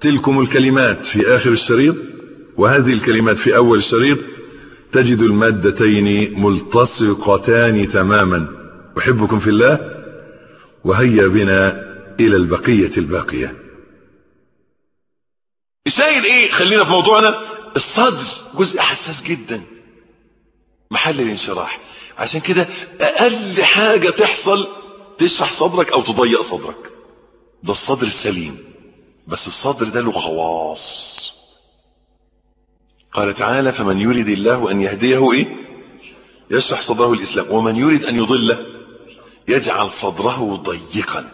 تلكم الكلمات في آخر الشريط وهذه الكلمات في أول الشريط تجد المادتين ملتصقتان تماما. أحبكم في الله وهيا بنا إلى البقية الباقية. الشاهد إيه؟ خلينا في موضوعنا. الصدر جزء حساس جدا. محل الانشراح. عشان كده أقل حاجة تحصل تشرح صدرك أو تضيق صدرك. ده الصدر السليم. بس الصدر ده له خواص قال تعالى فمن يريد الله أن يهديه إيه؟ يشرح صدره الإسلام. ومن يريد أن يضله يجعل صدره ضيقا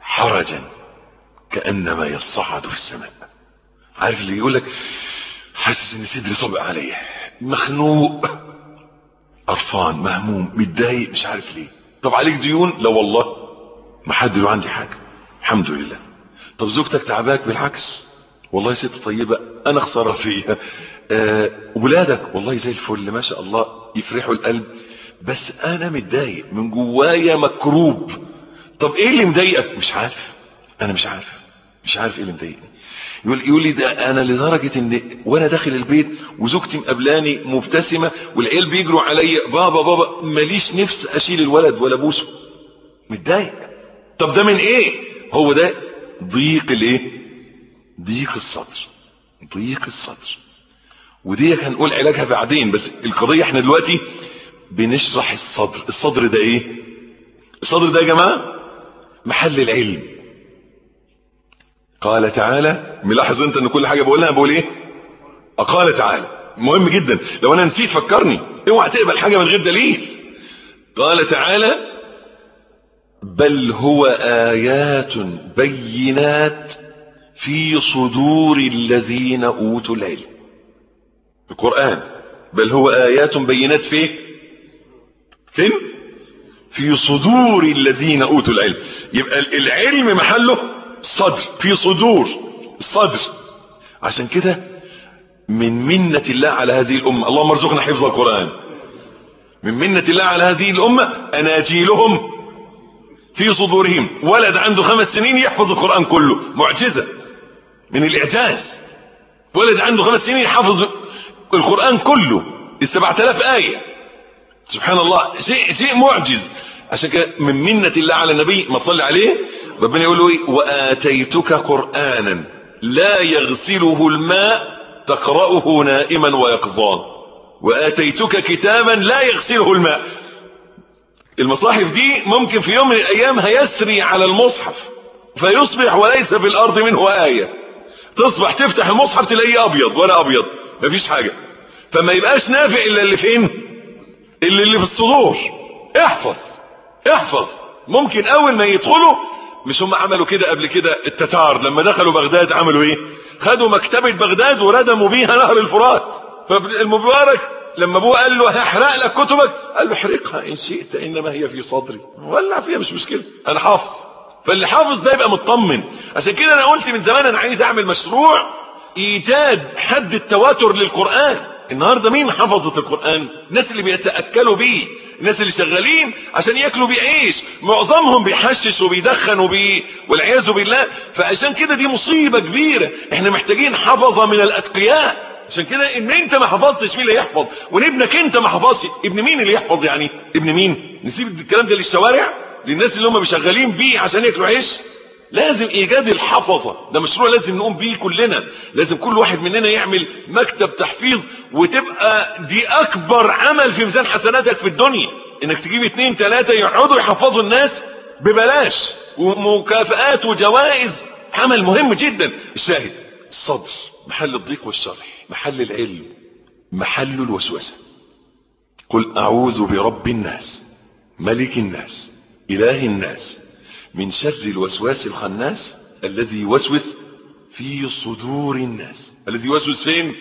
حرجا كأنما يصعد في السماء. عارف اللي يقول لك؟ حاسس إن صدري طبق عليا مخنوق قرفان مهموم متضايق مش عارف ليه. طب عليك ديون؟ لا والله ما حد له عندي حاجة. الحمد لله. طب زوجتك تعباك بالعكس؟ والله ست طيبة أنا خسارة فيها. آه ولادك والله زي الفل ما شاء الله يفرحوا القلب. بس أنا متضايق من جوايا مكروب. طب إيه اللي مضايقك؟ مش عارف. أنا مش عارف. مش عارف إيه اللي مضايقني. يقول يقول لي ده أنا لدرجة إن وأنا داخل البيت وزوجتي مقابلاني مبتسمة والعيال بيجروا عليا بابا بابا ماليش نفس أشيل الولد ولا ابوسه متضايق. طب ده من إيه؟ هو ده ضيق الايه؟ ضيق الصدر. ضيق الصدر. ودي هنقول علاجها بعدين بس القضية إحنا دلوقتي بنشرح الصدر. الصدر ده إيه؟ الصدر ده يا جماعة محل العلم. قال تعالى ملاحظ انت ان كل حاجة بقولها بقول إيه؟ قال تعالى. مهم جدا. لو أنا نسيت فكرني. اوعى تقبل حاجة من غير دليل. قال تعالى بل هو آيات بينات في صدور الذين أوتوا العلم. القرآن. بل هو آيات بينات في فين؟ في صدور الذين أوتوا العلم. يبقى العلم محله صدر في صدور الصدر. عشان كده من منة الله على هذه الأمة. اللهم ارزقنا حفظ القرآن. من منة الله على هذه الأمة أناجيلهم. في صدورهم. ولد عنده خمس سنين يحفظ القرآن كله. معجزة. من الإعجاز. ولد عنده خمس سنين يحفظ القرآن كله. السبعة آلاف آية. سبحان الله. شيء شيء معجز. عشان كده من منة الله على النبي ما تصلي عليه ربنا يقول له إيه؟ وآتيتك قرآنا لا يغسله الماء تقرأه نائما ويقظان. وآتيتك كتابا لا يغسله الماء. المصاحف دي ممكن في يوم من الأيام هيسري على المصحف فيصبح وليس في الأرض منه آية. تصبح تفتح المصحف تلاقيه أبيض ولا أبيض مفيش حاجة. فما يبقاش نافع إلا اللي فين؟ اللي اللي في الصدور. احفظ احفظ. ممكن أول ما يدخلوا مش هم عملوا كده قبل كده؟ التتار لما دخلوا بغداد عملوا إيه؟ خدوا مكتبة بغداد وردموا بيها نهر الفرات. فالمبارك لما أبوه قال له هحرق لك كتبك قال له احرقها إن شئت إنما هي في صدري. ولع فيها مش مشكلة. أنا حافظ. فاللي حافظ ده يبقى مطمن. عشان كده أنا قلت من زمان أنا عايز أعمل مشروع إيجاد حد التواتر للقرآن. النهارده مين حفظت القرآن؟ الناس اللي بيتأكلوا بيه. الناس اللي شغالين عشان ياكلوا بيه عيش. معظمهم بيحشش وبيدخن وبي والعياذ بالله. فعشان كده دي مصيبة كبيرة. إحنا محتاجين حفظة من الأتقياء. عشان كده إن أنت ما حفظتش مين اللي يحفظ؟ وإن ابنك أنت ما حفظش ابن مين اللي يحفظ يعني؟ ابن مين؟ نسيب الكلام ده للشوارع للناس اللي هم بيشغلين بيه عشان ياكلوا عيش لازم إيجاد الحفظة. ده مشروع لازم نقوم بيه كلنا. لازم كل واحد مننا يعمل مكتب تحفيظ وتبقى دي أكبر عمل في ميزان حسناتك في الدنيا. إنك تجيب اتنين تلاتة يقعدوا يحفظوا الناس ببلاش. ومكافآت وجوائز. عمل مهم جدا. الشاهد الصدر. محل الضيق والشرح محل العلم محل الوسوسة. قل أعوذ برب الناس ملك الناس إله الناس من شر الوسواس الخناس الذي يوسوس في صدور الناس. الذي يوسوس فين؟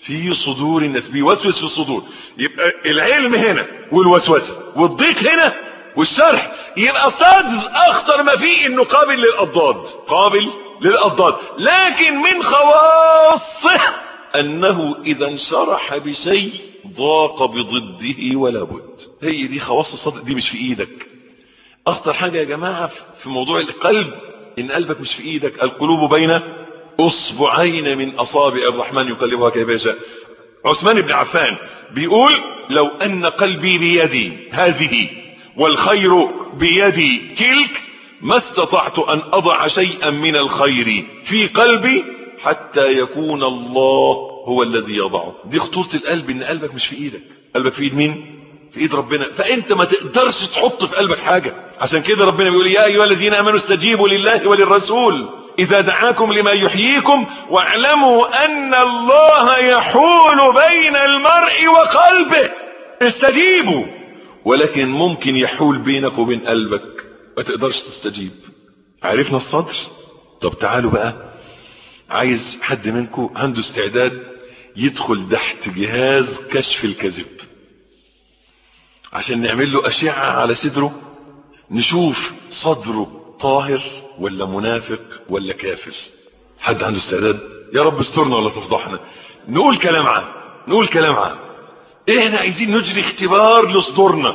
في صدور الناس بيوسوس في الصدور. يبقى العلم هنا والوسوسة والضيق هنا والشرح. يبقى الصدر أخطر ما فيه إنه قابل للأضداد. قابل للأضداد. لكن من خواصه أنه إذا انشرح بشيء ضاق بضده ولا بد. هي دي خواص الصدر دي مش في إيدك. أخطر حاجة يا جماعة في موضوع القلب إن قلبك مش في إيدك. القلوب بين أصبعين من أصابع الرحمن يقلبها كيف يشاء. عثمان بن عفان بيقول لو أن قلبي بيدي هذه والخير بيدي تلك ما استطعت أن أضع شيئا من الخير في قلبي حتى يكون الله هو الذي يضعه. دي خطورة القلب إن قلبك مش في إيدك. قلبك في إيد مين؟ في إيد ربنا. فأنت ما تقدرش تحط في قلبك حاجة. عشان كده ربنا بيقول يا أيها الذين آمنوا استجيبوا لله وللرسول. إذا دعاكم لما يحييكم واعلموا أن الله يحول بين المرء وقلبه. استجيبوا. ولكن ممكن يحول بينك وبين قلبك. ما تقدرش تستجيب. عرفنا الصدر؟ طب تعالوا بقى. عايز حد منكم عنده استعداد يدخل تحت جهاز كشف الكذب. عشان نعمل له أشعة على صدره نشوف صدره طاهر ولا منافق ولا كافر. حد عنده استعداد؟ يا رب استرنا ولا تفضحنا. نقول كلام عام نقول كلام عام. إحنا عايزين نجري اختبار لصدورنا.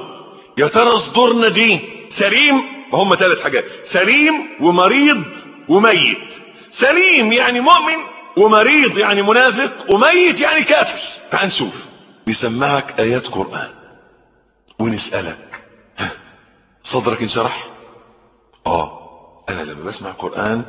يا ترى صدورنا دي سليم هم ثلاث حاجات. سليم ومريض وميت. سليم يعني مؤمن ومريض يعني منافق وميت يعني كافر. تعال نشوف. نسمعك آيات قرآن ونسألك. صدرك انشرح؟ آه أنا لما بسمع قرآن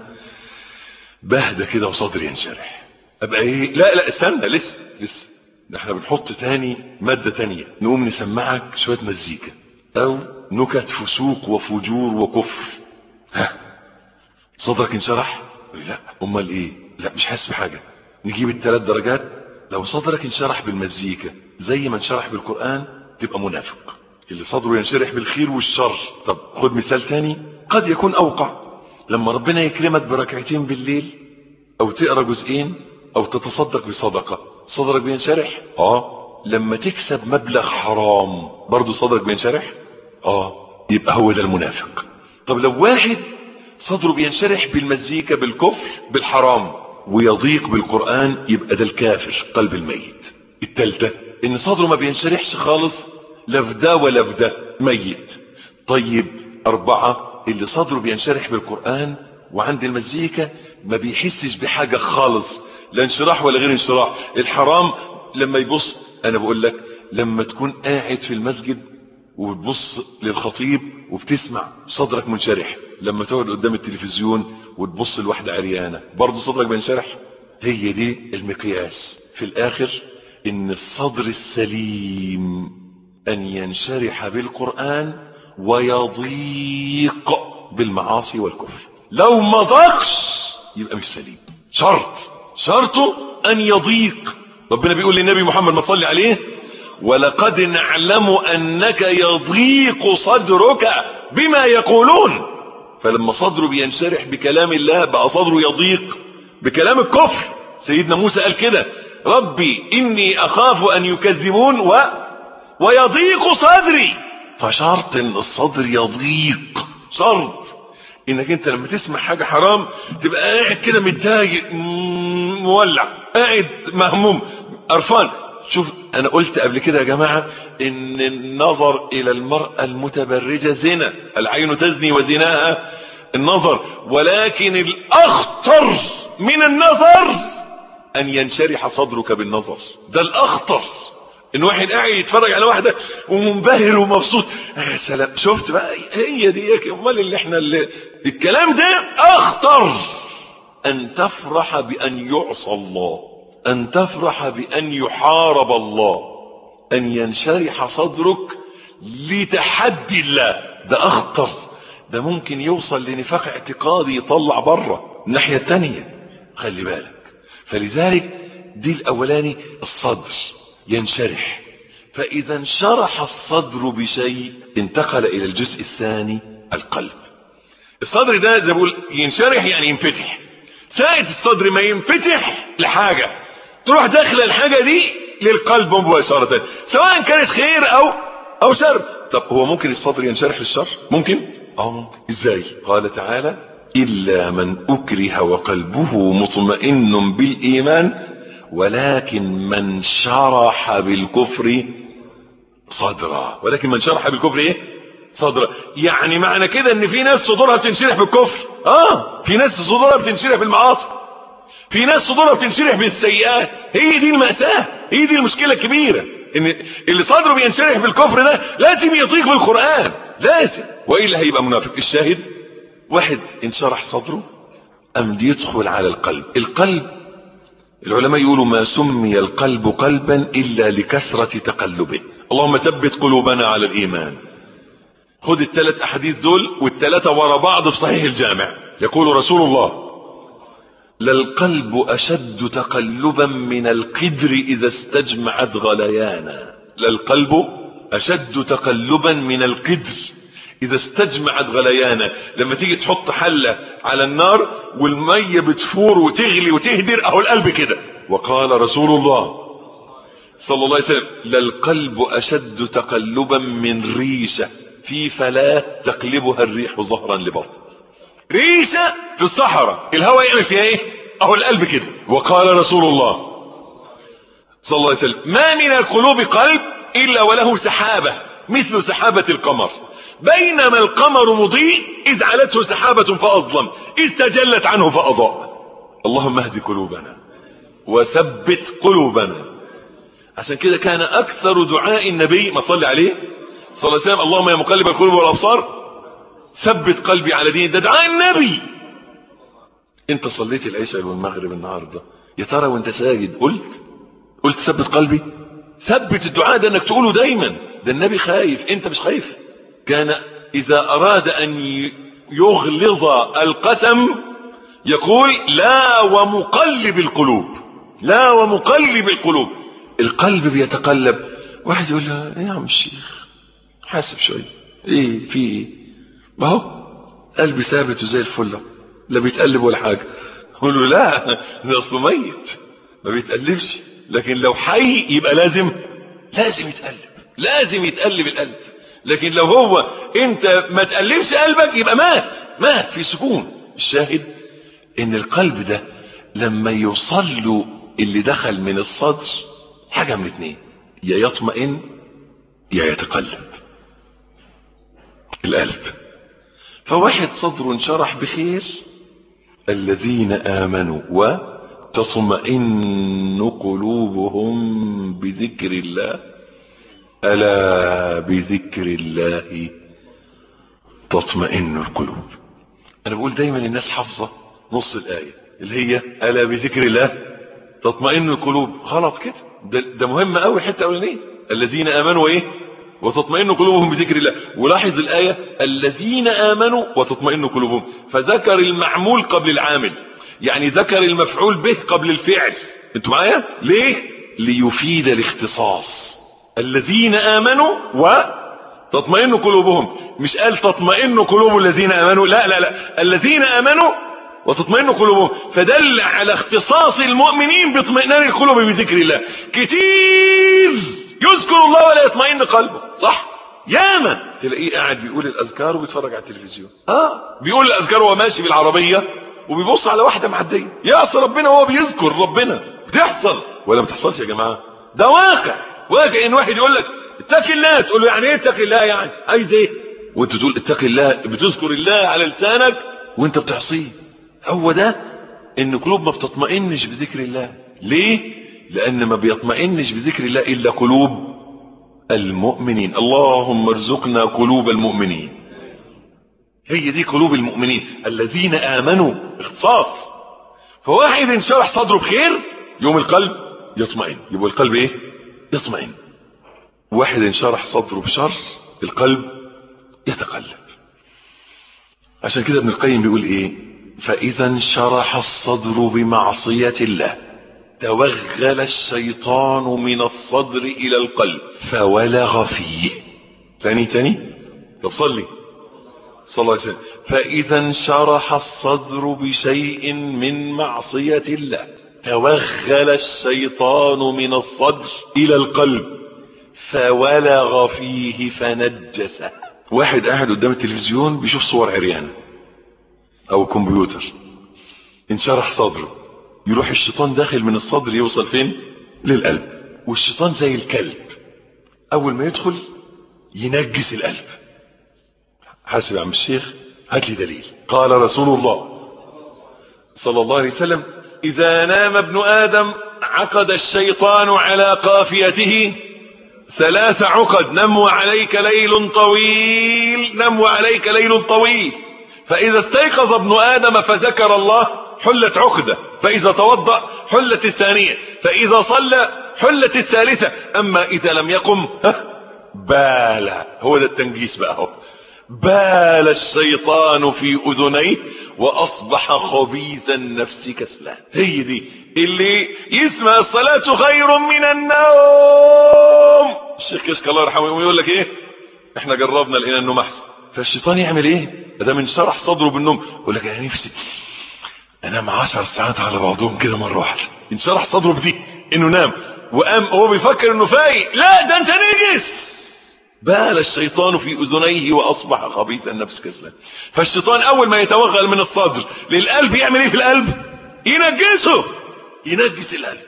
بهدى كده وصدري ينشرح. أبقى إيه؟ لا لا استنى لسه لسه. ده إحنا بنحط تاني مادة تانية. نقوم نسمعك شوية مزيكا. أو نكت فسوق وفجور وكفر. ها صدرك انشرح؟ لا أمال إيه؟ لا مش حاسس بحاجة. نجيب الثلاث درجات؟ لو صدرك انشرح بالمزيكا زي ما انشرح بالقرآن تبقى منافق. اللي صدره ينشرح بالخير والشر. طب خد مثال تاني قد يكون أوقع. لما ربنا يكرمك بركعتين بالليل أو تقرأ جزئين أو تتصدق بصدقة صدرك بينشرح؟ آه. لما تكسب مبلغ حرام برضه صدرك بينشرح؟ آه يبقى هو ده المنافق. طب لو واحد صدره بينشرح بالمزيكا بالكفر بالحرام ويضيق بالقرآن يبقى ده الكافر قلب الميت. التالتة إن صدره ما بينشرحش خالص لا في ده ولا في ده ميت. طيب أربعة اللي صدره بينشرح بالقرآن وعند المزيكا ما بيحسش بحاجة خالص لا انشراح ولا غير انشراح. الحرام لما يبص أنا بقول لك لما تكون قاعد في المسجد وبتبص للخطيب وبتسمع صدرك منشرح. لما تقعد قدام التلفزيون وتبص لواحدة عريانة برضه صدرك بينشرح هي دي المقياس. في الآخر إن الصدر السليم أن ينشرح بالقرآن ويضيق بالمعاصي والكفر. لو ما ضاقش يبقى مش سليم. شرط شرطه أن يضيق. ربنا بيقول للنبي محمد ما تصلي عليه ولقد نعلم أنك يضيق صدرك بما يقولون. فلما صدره بينشرح بكلام الله بقى صدره يضيق بكلام الكفر. سيدنا موسى قال كده ربي إني أخاف أن يكذبون و ويضيق صدري. فشرط إن الصدر يضيق. شرط. إنك أنت لما تسمع حاجة حرام تبقى قاعد كده متضايق مولع قاعد مهموم قرفان. شوف أنا قلت قبل كده يا جماعة إن النظر إلى المرأة المتبرجة زنا العين تزني وزناها النظر ولكن الأخطر من النظر أن ينشرح صدرك بالنظر. ده الأخطر. إن واحد قاعد يتفرج على واحدة ومنبهر ومبسوط يا سلام شفت بقى هي دي أمال اللي إحنا اللي الكلام ده أخطر. أن تفرح بأن يعصى الله. أن تفرح بأن يحارب الله أن ينشرح صدرك لتحدي الله. ده أخطر. ده ممكن يوصل لنفاق اعتقادي يطلع بره الناحية التانية. خلي بالك. فلذلك دي الأولاني الصدر ينشرح. فإذا انشرح الصدر بشيء انتقل إلى الجزء الثاني القلب. الصدر ده زي بقول ينشرح يعني ينفتح. ساعة الصدر ما ينفتح لحاجة. تروح داخل الحاجة دي للقلب مباشرة سواء كانت خير أو أو شر. طب هو ممكن الصدر ينشرح للشر؟ ممكن. آه ممكن. إزاي؟ قال تعالى إلا من أكره وقلبه مطمئن بالإيمان ولكن من شرح بالكفر صدرا. ولكن من شرح بالكفر إيه؟ صدرا. يعني معنى كده إن في ناس صدورها بتنشرح بالكفر. آه في ناس صدورها بتنشرح بالمعاصي. في ناس صدورها بتنشرح بالسيئات. هي دي المأساة هي دي المشكلة الكبيرة إن اللي صدره بينشرح بالكفر ده لازم يطيق بالقرآن لازم. وإلا هيبقى منافق الشاهد؟ واحد انشرح صدره أم يدخل على القلب؟ القلب العلماء يقولوا ما سمي القلب قلبا إلا لكثرة تقلبه. اللهم ثبت قلوبنا على الإيمان. خد الثلاث أحاديث دول والثلاثة ورا بعض في صحيح الجامع. يقول رسول الله للقلب أشد تقلبا من القدر إذا استجمعت غليانا. للقلب أشد تقلبا من القدر إذا استجمعت غليانا. لما تيجي تحط حلة على النار والمية بتفور وتغلي وتهدر أهو القلب كده. وقال رسول الله صلى الله عليه وسلم للقلب أشد تقلبا من ريشة. في فلاة تقلبها الريح ظهرا لبطن. ريشة في الصحراء. الهواء يعمل فيها إيه؟ أهو القلب كده. وقال رسول الله صلى الله عليه وسلم ما من القلوب قلب إلا وله سحابة مثل سحابة القمر. بينما القمر مضيء إذ علته سحابة فأظلم إذ تجلت عنه فأضاء. اللهم اهد قلوبنا وثبت قلوبنا. عشان كده كان أكثر دعاء النبي ما تصلي عليه صلى الله عليه وسلم اللهم يا مقلب القلوب والأبصار ثبت قلبي على دين ده دعاء النبي. انت صليت العشاء والمغرب النهارده. يا ترى وانت ساجد قلت؟ قلت ثبت قلبي؟ ثبت الدعاء ده انك تقوله دايما. ده النبي خايف. انت مش خايف؟ كان إذا أراد أن يغلظ القسم يقول لا ومقلب القلوب. لا ومقلب القلوب. القلب بيتقلب. واحد يقول له يا عم الشيخ حاسب شوية إيه في إيه؟ ما هو؟ قلبي ثابت وزي الفله لا بيتقلب ولا حاجة. أقول له لا ده أصله ميت. ما بيتقلبش. لكن لو حي يبقى لازم لازم يتقلب. لازم يتقلب القلب. لكن لو هو أنت ما تقلبش قلبك يبقى مات. مات في سكون. الشاهد إن القلب ده لما يوصل له اللي دخل من الصدر حاجة من اتنين. يا يطمئن يا يتقلب. القلب. فواحد صدره انشرح بخير. الذين آمنوا وتطمئن قلوبهم بذكر الله. ألا بذكر الله تطمئن القلوب. أنا بقول دايما الناس حافظة. نص الآية. اللي هي ألا بذكر الله تطمئن القلوب. غلط كده. ده, ده مهم قوي حتة أولانية الذين آمنوا وإيه وتطمئن قلوبهم بذكر الله. ولاحظ الآية الذين آمنوا وتطمئن قلوبهم. فذكر المعمول قبل العامل. يعني ذكر المفعول به قبل الفعل. أنتوا معايا؟ ليه؟ ليفيد الاختصاص. الذين آمنوا وتطمئن قلوبهم. مش قال تطمئن قلوب الذين آمنوا. لا لا لا. الذين آمنوا وتطمئن قلوبهم. فدل على اختصاص المؤمنين باطمئنان القلوب بذكر الله. كتير! يذكر الله ولا يطمئن قلبه. صح؟ ياما. تلاقيه قاعد بيقول الأذكار وبيتفرج على التلفزيون. آه. بيقول الأذكار وهو ماشي بالعربية وبيبص على واحدة معدية. يعصي ربنا وهو بيذكر ربنا. بتحصل. ولا ما بتحصلش يا جماعة. ده واقع. واقع إن واحد يقول لك اتق الله. تقول له يعني إيه اتق الله يعني؟ عايز إيه؟ وأنت تقول اتق الله. بتذكر الله على لسانك وأنت بتعصيه هو ده إن قلوب ما بتطمئنش بذكر الله. ليه؟ لأن ما بيطمئنش بذكر الله إلا قلوب المؤمنين. اللهم ارزقنا قلوب المؤمنين. هي دي قلوب المؤمنين. الذين آمنوا اختصاص. فواحد انشرح صدره بخير يوم القلب يطمئن. يبقى القلب إيه؟ يطمئن. واحد انشرح صدره بشر القلب يتقلب. عشان كده ابن القيم بيقول إيه؟ فإذا انشرح الصدر بمعصية الله. توغل الشيطان من الصدر إلى القلب. فولغ فيه. تاني تاني. طب صلي. صلى الله عليه وسلم. فإذا انشرح الصدر بشيء من معصية الله. توغل الشيطان من الصدر إلى القلب. فولغ فيه فنجسه واحد قاعد قدام التلفزيون بيشوف صور عريان أو كمبيوتر. انشرح صدره. يروح الشيطان داخل من الصدر يوصل فين؟ للقلب. والشيطان زي الكلب. أول ما يدخل ينجس القلب. حاسب يا عم الشيخ هات لي دليل. قال رسول الله صلى الله عليه وسلم إذا نام ابن آدم عقد الشيطان على قافيته ثلاث عقد نم عليك ليل طويل نم عليك ليل طويل. فإذا استيقظ ابن آدم فذكر الله حلت عقدة. فإذا توضأ حلت الثانية فإذا صلى حلت الثالثة أما إذا لم يقم بال هو ده التنجيس بقى هو بال الشيطان في أذنيه وأصبح خبيث النفس كسلان هي دي. اللي يسمع الصلاة خير من النوم. الشيخ كشك الله يرحمه يقول لك إيه؟ إحنا جربنا لقينا النوم أحسن. فالشيطان يعمل إيه؟ ده من شرح صدره بالنوم. يقول لك أنا نفسي انام عشر ساعات على بعضهم كده مره واحدة انشرح صدره بدي. إنه نام. وقام هو بيفكر إنه فايق. لا ده أنت نجس! بال الشيطان في أذنيه وأصبح خبيث النفس كسلان فالشيطان أول ما يتوغل من الصدر للقلب يعمل إيه في القلب؟ ينجسه. ينجس القلب.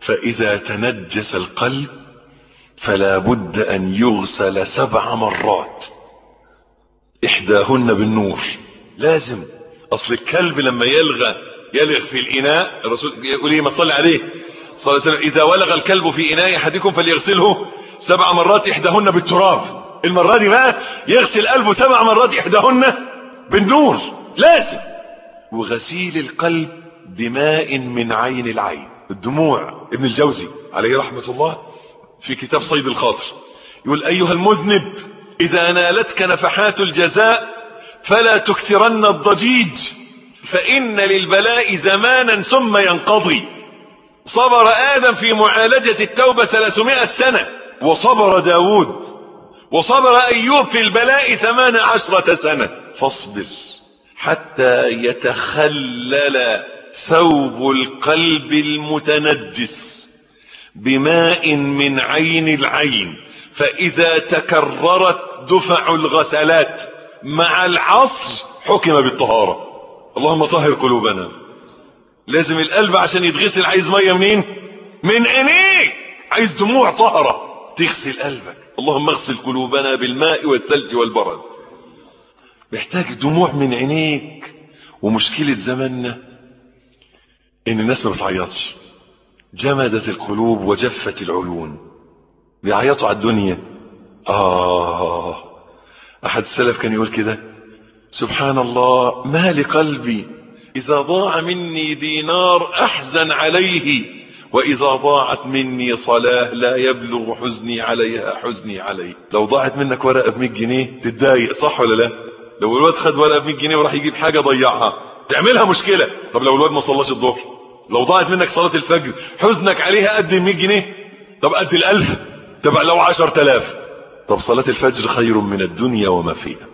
فإذا تنجس القلب فلا بد أن يغسل سبع مرات. إحداهن بالنور. لازم. أصل الكلب لما يلغى يلغ في الإناء الرسول يقول إيه؟ ما تصلي عليه. صلى الله عليه وسلم إذا ولغ الكلب في إناء أحدكم فليغسله سبع مرات إحداهن بالتراب. المرة دي بقى يغسل قلبه سبع مرات إحداهن بالنور. لازم. وغسيل القلب بماء من عين العين. الدموع. ابن الجوزي عليه رحمة الله في كتاب صيد الخاطر. يقول أيها المذنب إذا نالتك نفحات الجزاء فلا تكثرن الضجيج فإن للبلاء زمانا ثم ينقضي. صبر آدم في معالجة التوبة ثلاثمائة سنة وصبر داود. وصبر أيوب في البلاء ثمان عشرة سنة. فاصبر حتى يتخلل ثوب القلب المتنجس بماء من عين العين فإذا تكررت دفع الغسلات مع العصر حكم بالطهارة. اللهم طهر قلوبنا. لازم القلب عشان يتغسل. عايز مية منين؟ من عينيك. عايز دموع طهرة. تغسل قلبك. اللهم اغسل قلوبنا بالماء والثلج والبرد. محتاج دموع من عينيك. ومشكلة زماننا إن الناس ما بتعيطش. جمدت القلوب وجفت العيون. بيعيطوا على الدنيا. آه. أحد السلف كان يقول كده سبحان الله ما لقلبي. إذا ضاع مني دينار أحزن عليه وإذا ضاعت مني صلاة لا يبلغ حزني عليها حزني عليه. لو ضاعت منك ورقة ب 100 جنيه تتضايق صح ولا لا؟ لو الواد خد ورقة ب 100 جنيه وراح يجيب حاجة ضيعها تعملها مشكلة. طب لو الواد ما صلاش الظهر؟ لو ضاعت منك صلاة الفجر حزنك عليها قد ال 100 جنيه؟ طب قد الألف؟ طب لو 10000 طب صلاة الفجر خير من الدنيا وما فيها.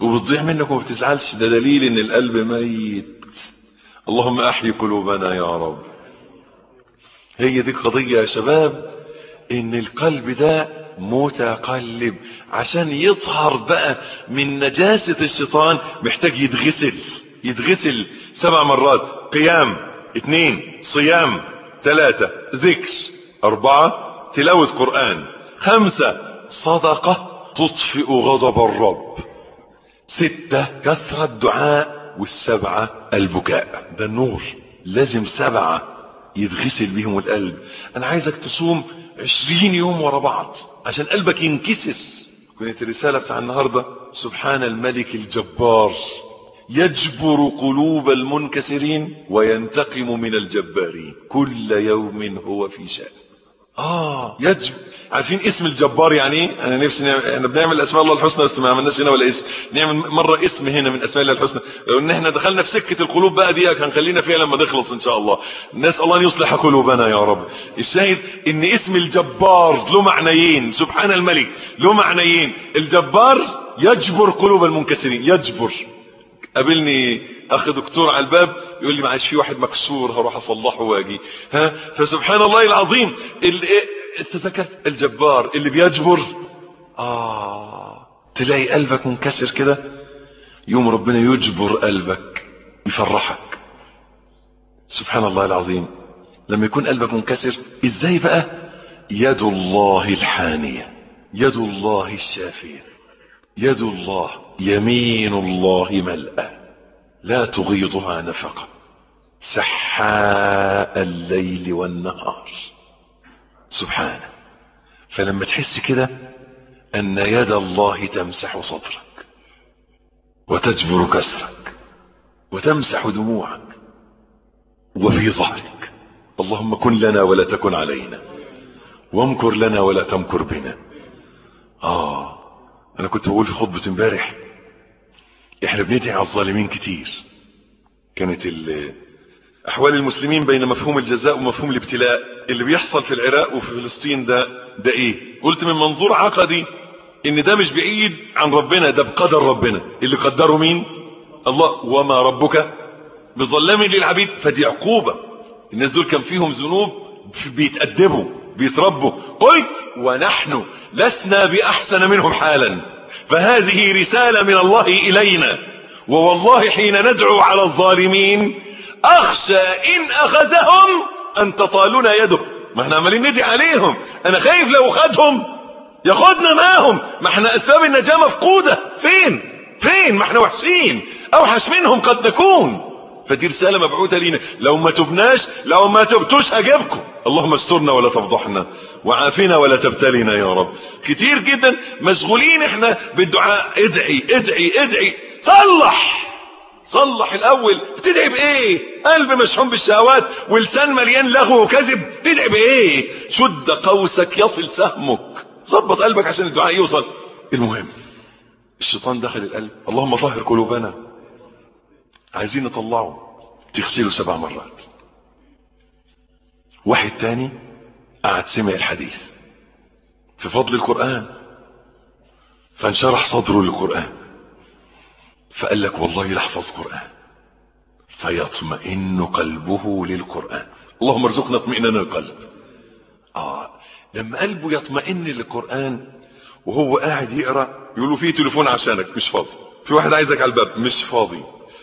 وبتضيع منك وما بتزعلش. ده دليل إن القلب ميت. اللهم أحيي قلوبنا يا رب. هي دي قضية يا شباب إن القلب ده متقلب عشان يطهر بقى من نجاسة الشيطان محتاج يتغسل. يتغسل سبع مرات. قيام اثنين صيام ثلاثة ذكر أربعة تلاوة قرآن خمسة صدقة تطفئ غضب الرب. ستة كثرة دعاء والسبعة البكاء. ده النور. لازم سبعة يتغسل بيهم القلب. أنا عايزك تصوم عشرين يوم ورا بعض عشان قلبك ينكسر كانت الرسالة بتاع النهاردة. سبحان الملك الجبار. يجبر قلوب المنكسرين وينتقم من الجبارين. كل يوم هو في شأن. آه. يجب. عارفين اسم الجبار يعني؟ إيه أنا نفسي نعمل... إحنا بنعمل أسماء الله الحسنى بس ما عملناش هنا ولا اسم. نعمل مرة اسم هنا من أسماء الله الحسنى. لو إن إحنا دخلنا في سكة القلوب بقى دي هنخلينا فيها لما نخلص إن شاء الله. نسأل الله أن يصلح قلوبنا يا رب. الشاهد إن اسم الجبار له معنيين. سبحان الملك له معنيين. الجبار يجبر قلوب المنكسرين. يجبر. قابلني أخ دكتور على الباب يقول لي معلش في واحد مكسور هروح أصلحه وأجي. ها؟ فسبحان الله العظيم اللي تذكرت الجبار اللي بيجبر؟ آه تلاقي قلبك منكسر كده. يوم ربنا يجبر قلبك يفرحك. سبحان الله العظيم. لما يكون قلبك منكسر إزاي بقى؟ يد الله الحانية يد الله الشافية يد الله يمين الله ملأى لا تغيضها نفقة سحاء الليل والنهار. سبحانه. فلما تحس كده أن يد الله تمسح صدرك وتجبر كسرك وتمسح دموعك وفي ظهرك. اللهم كن لنا ولا تكن علينا وامكر لنا ولا تمكر بنا. آه أنا كنت بقول في خطبة امبارح إحنا بندعي على الظالمين كتير. كانت أحوال المسلمين بين مفهوم الجزاء ومفهوم الابتلاء. اللي بيحصل في العراق وفي فلسطين ده ده إيه؟ قلت من منظور عقدي إن ده مش بعيد عن ربنا ده بقدر ربنا. اللي قدره مين؟ الله. وما ربك بظلام للعبيد فدي عقوبة الناس دول كان فيهم ذنوب بيتأدبوا بيتربوا. قلت ونحن لسنا بأحسن منهم حالا. فهذه رسالة من الله إلينا. ووالله حين ندعو على الظالمين أخشى إن أخذهم أن تطالنا يده. ما إحنا عمالين ندعي عليهم. أنا خايف لو خدهم ياخدنا معاهم ما إحنا أسباب النجاة مفقودة. فين؟ فين؟ ما إحنا وحشين. أوحش منهم قد نكون. فدي رسالة مبعوثة لينا. لو ما تبناش لو ما تبتوش هجيبكم اللهم استرنا ولا تفضحنا. وعافنا ولا تبتلينا يا رب. كتير جدا مشغولين إحنا بالدعاء. ادعي ادعي ادعي. صلح! صلح الأول. بتدعي بإيه؟ قلب مشحون بالشهوات ولسان مليان لغو وكذب. تدعي بإيه؟ شد قوسك يصل سهمك. ظبط قلبك عشان الدعاء يوصل. المهم الشيطان دخل القلب. اللهم طهر قلوبنا. عايزين نطلعه. تغسله سبع مرات. واحد تاني. قعد سمع الحديث في فضل القرآن فانشرح صدره للقرآن فقال لك والله لحفظ قرآن فيطمئن قلبه للقرآن. اللهم ارزقنا اطمئنان القلب. آه لما قلبه يطمئن للقرآن وهو قاعد يقرأ يقولوا فيه تليفون عشانك مش فاضي. في واحد عايزك على الباب مش فاضي.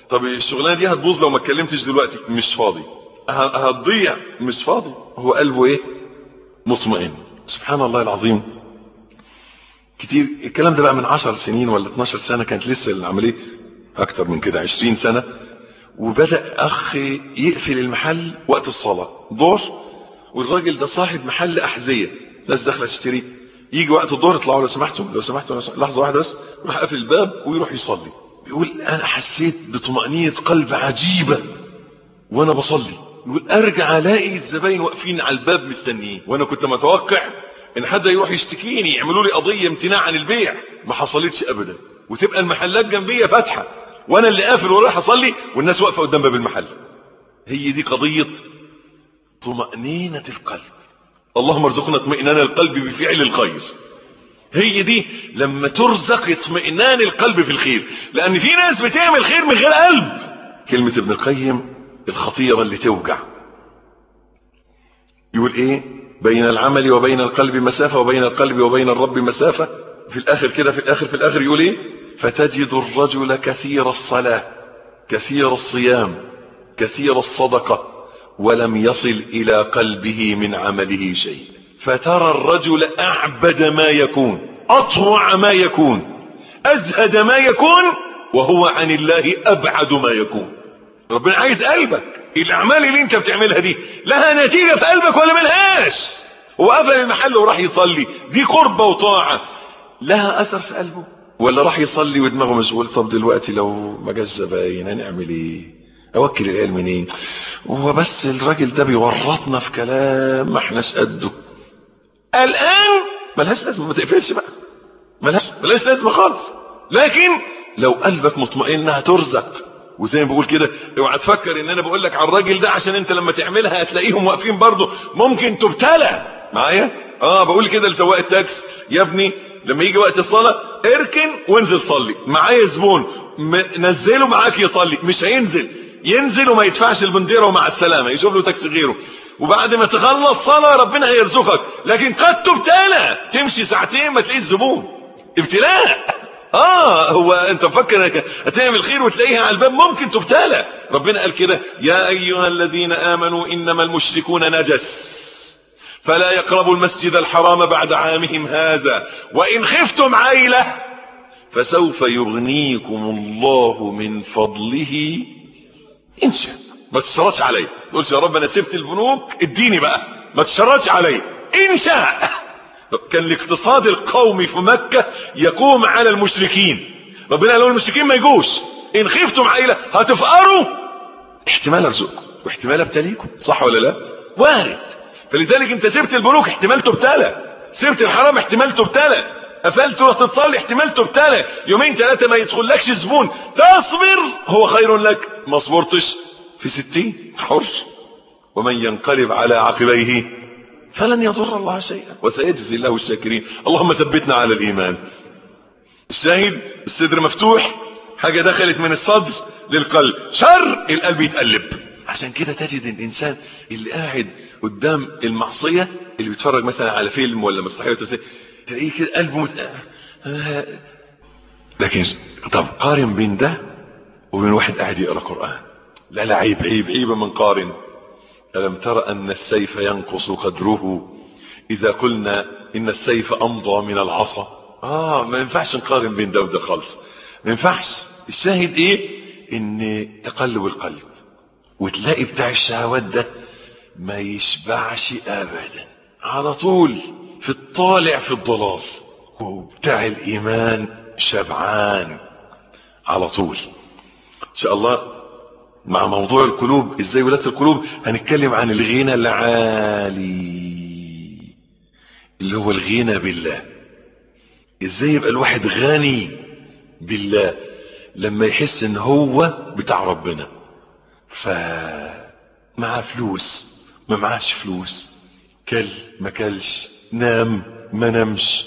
طب الشغلانة دي هتبوظ لو ما اتكلمتش دلوقتي مش فاضي. هتضيع مش فاضي. هو قلبه إيه؟ مطمئن. سبحان الله العظيم. كتير الكلام ده بقى من 10 سنين ولا 12 سنة كانت لسه العملية أكتر من كده 20 سنة. وبدأ اخ يقفل المحل وقت الصلاة. ظهر والراجل ده صاحب محل أحذية ناس داخلة تشتري. يجي وقت الظهر يطلعوا لو سمحتوا لو سمحتوا لحظة واحدة بس يروح قافل الباب ويروح يصلي. يقول أنا حسيت بطمأنينة قلب عجيبة وأنا بصلي. يقول أرجع ألاقي الزباين واقفين على الباب مستنيين. وأنا كنت متوقع إن حد يروح يشتكيني يعملوا لي قضية امتناع عن البيع. ما حصلتش ابدا. وتبقى المحلات جنبية فاتحة. وأنا اللي قافل ورايح أصلي والناس واقفة قدام باب المحل. هي دي قضية طمأنينة القلب. اللهم ارزقنا اطمئنان القلب بفعل الخير. هي دي لما ترزق اطمئنان القلب في الخير. لأن في ناس بتعمل خير من غير قلب. كلمة ابن القيم الخطيرة اللي توجع. يقول إيه؟ بين العمل وبين القلب مسافة وبين القلب وبين الرب مسافة. في الآخر كده في الآخر في الآخر يقول إيه؟ فتجد الرجل كثير الصلاة كثير الصيام كثير الصدقة ولم يصل إلى قلبه من عمله شيء. فترى الرجل أعبد ما يكون اطوع ما يكون أزهد ما يكون وهو عن الله أبعد ما يكون. ربنا عايز قلبك. الأعمال اللي أنت بتعملها دي؟ لها نتيجة في قلبك ولا ملهاش؟ هو قفل المحل وراح يصلي. دي قربة وطاعة. لها أثر في قلبه؟ ولا راح يصلي ودماغه مشغول طب دلوقتي لو ما جاش زباين هنعمل إيه؟ أوكل العيال منين؟ هو بس الراجل ده بيورطنا في كلام ما إحناش قده. الآن ملهاش لازمة ما تقفلش بقى. ملهاش ملهاش لازمة خالص. لكن لو قلبك مطمئن هترزق وزي ما بقول كده اوعى تفكر ان أنا بقول لك على الراجل ده عشان انت لما تعملها هتلاقيهم واقفين برضه. ممكن تبتلى. معايا؟ آه بقول كده لسواق التاكس. يا ابني لما يجي وقت الصلاة اركن وانزل صلي. معايا زبون. نزله معاك يصلي. مش هينزل. ينزل وما يدفعش البنديرة ومع السلامة. يشوف له تاكسي غيره. وبعد ما تخلص صلاة ربنا هيرزقك. لكن قد تبتلى. تمشي ساعتين ما تلاقيش زبون. ابتلاء. آه هو أنت مفكر هتعمل خير وتلاقيها على الباب ممكن تبتلى. ربنا قال كده يا أيها الذين آمنوا إنما المشركون نجس فلا يقربوا المسجد الحرام بعد عامهم هذا وإن خفتم عيلة فسوف يغنيكم الله من فضله إن شاء ما تشترطش عليا ما تقولش يا رب أنا سبت البنوك اديني بقى. ما تشترطش عليا إن شاء كان الاقتصاد القومي في مكة يقوم على المشركين. ربنا قال المشركين ما يجوش. إن خفتم عائلة هتفقروا. احتمال أرزقكم واحتمال أبتليكم صح ولا لا؟ وارد. فلذلك أنت سبت البنوك احتمال تبتلى. سبت الحرام احتمال تبتلى. قفلت تروح تتصلي احتمال تبتلى. يومين ثلاثة ما يدخلكش زبون. تصبر هو خير لك. ما صبرتش. في ستين حر. ومن ينقلب على عقبيه فلن يضر الله شيئا. وسيجزي الله الشاكرين. اللهم ثبتنا على الإيمان. الشاهد الصدر مفتوح حاجة دخلت من الصدر للقلب. شر القلب يتقلب. عشان كده تجد الإنسان اللي قاعد قدام المعصية اللي بيتفرج مثلا على فيلم ولا مسرحية تلاقيه كده قلبه مت... لكن طب قارن بين ده وبين واحد قاعد يقرأ قرآن. لا لا عيب عيب عيب من قارن. ألم تر أن السيف ينقص قدره؟ إذا قلنا إن السيف أمضى من العصا. آه ما ينفعش نقارن بين ده وده خالص ما ينفعش. الشاهد إيه؟ إن تقلب القلب وتلاقي بتاع الشهوات ده ما يشبعش أبدا. على طول في الطالع في الضلال. وبتاع الإيمان شبعان. على طول. إن شاء الله مع موضوع القلوب إزاي ولاة القلوب؟ هنتكلم عن الغنى العالي اللي هو الغنى بالله. إزاي يبقى الواحد غني بالله؟ لما يحس إن هو بتاع ربنا. ف معاه فلوس ما معاش فلوس. كل ما كلش. نام ما نمش.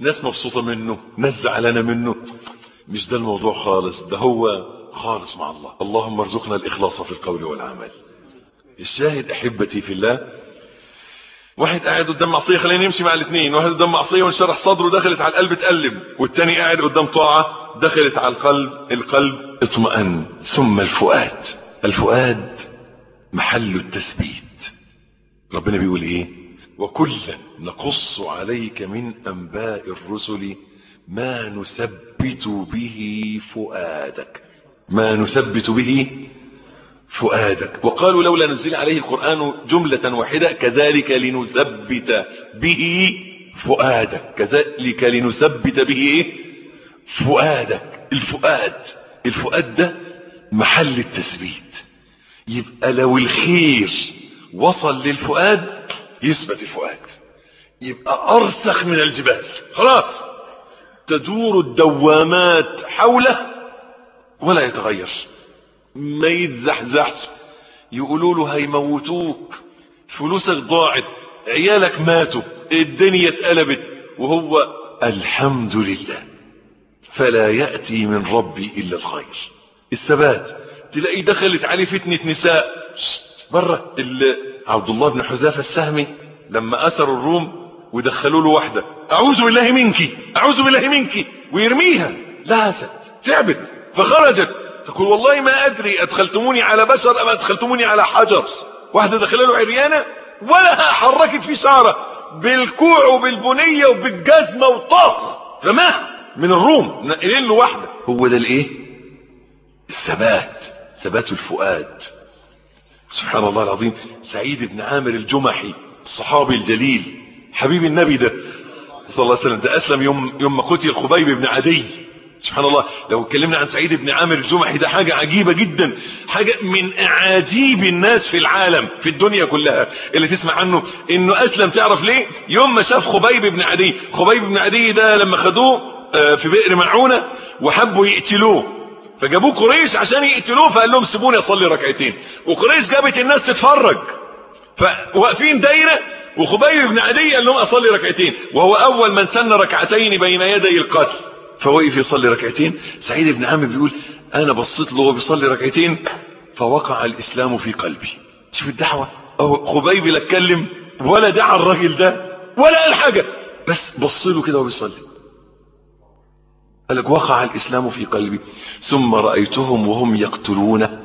ناس مبسوطة منه ناس زعلانة منه. مش ده الموضوع خالص. ده هو خالص مع الله. اللهم ارزقنا الإخلاص في القول والعمل. الشاهد أحبتي في الله. واحد قاعد قدام معصية خلينا نمشي مع الاثنين. واحد قدام معصية وانشرح صدره دخلت على القلب تقلب. والتاني قاعد قدام طاعة دخلت على القلب القلب اطمأن. ثم الفؤاد. الفؤاد محل التثبيت. ربنا بيقول إيه؟ وكلا نقص عليك من أنباء الرسل ما نثبت به فؤادك. ما نثبت به فؤادك. وقالوا لولا نزل عليه القرآن جملة واحدة كذلك لنثبت به فؤادك. كذلك لنثبت به؟ فؤادك. الفؤاد الفؤاد ده محل التثبيت. يبقى لو الخير وصل للفؤاد يثبت الفؤاد. يبقى أرسخ من الجبال. خلاص. تدور الدوامات حوله ولا يتغير. ما يتزحزحش. يقولوا له هيموتوك. فلوسك ضاعت. عيالك ماتوا. الدنيا اتقلبت. وهو الحمد لله. فلا يأتي من ربي إلا الخير. الثبات. تلاقي دخلت عليه فتنة نساء. بره عبد الله بن حذافة السهمي لما أسروا الروم ودخلوا له واحدة. أعوذ بالله منك. أعوذ بالله منك. ويرميها. لهست تعبت. فخرجت. تقول والله ما أدري أدخلتموني على بشر أم أدخلتموني على حجر؟ واحدة دخل له عريانة ولا حركت في شعره بالكوع وبالبنية وبالجزمة وطاق. رماه من الروم نقلين له واحدة. هو ده الإيه؟ الثبات ثبات الفؤاد. سبحان الله العظيم. سعيد بن عامر الجمحي الصحابي الجليل حبيب النبي ده. صلى الله عليه وسلم ده أسلم يوم, يوم ما قتل خبيب بن عدي. سبحان الله. لو اتكلمنا عن سعيد بن عامر الجمحي ده حاجة عجيبة جدا. حاجة من أعاجيب الناس في العالم في الدنيا كلها. اللي تسمع عنه إنه أسلم تعرف ليه؟ يوم ما شاف خبيب بن عدي. خبيب بن عدي ده لما خدوه في بئر معونة وحبوا يقتلوه. فجابوه قريش عشان يقتلوه فقال لهم سيبوني أصلي ركعتين. وقريش جابت الناس تتفرج. فواقفين دايرة وخبيب بن عدي قال لهم أصلي ركعتين. وهو أول من سن ركعتين بين يدي القتل. فوقف يصلي ركعتين. سعيد بن عامر بيقول أنا بصيت له وهو بيصلي ركعتين فوقع الإسلام في قلبي. شوف الدعوة. أهو خبيب لا اتكلم ولا دعا الراجل ده ولا قال حاجة. بس بص له كده وهو بيصلي. قال لك وقع الإسلام في قلبي. ثم رأيتهم وهم يقتلونه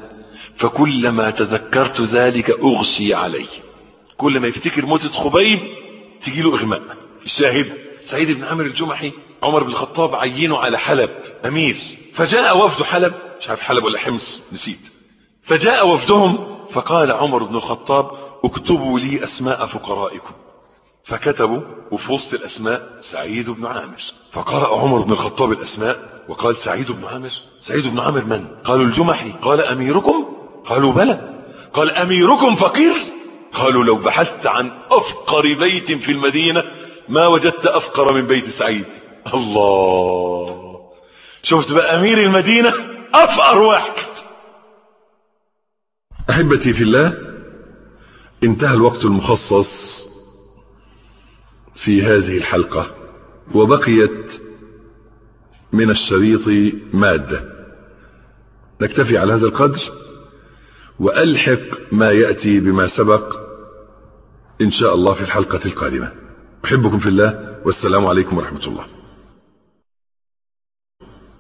فكلما تذكرت ذلك أغشي علي. كل ما يفتكر موتة خبيب تجي له إغماء. الشاهد سعيد بن عامر الجمحي عمر بن الخطاب عينه على حلب أمير. فجاء وفد حلب مش عارف حلب ولا حمص نسيت. فجاء وفدهم فقال عمر بن الخطاب اكتبوا لي أسماء فقرائكم. فكتبوا وفي وسط الأسماء سعيد بن عامر. فقرأ عمر بن الخطاب الأسماء وقال سعيد بن عامر. سعيد بن عامر من؟ قالوا الجمحي. قال أميركم. قالوا بلى. قال أميركم فقير. قالوا لو بحثت عن أفقر بيت في المدينة ما وجدت أفقر من بيت سعيد. الله. شفت بقى أمير المدينة؟ أفقر واحد. أحبتي في الله انتهى الوقت المخصص في هذه الحلقة وبقيت من الشريط مادة. نكتفي على هذا القدر وألحق ما يأتي بما سبق إن شاء الله في الحلقة القادمة. أحبكم في الله والسلام عليكم ورحمة الله.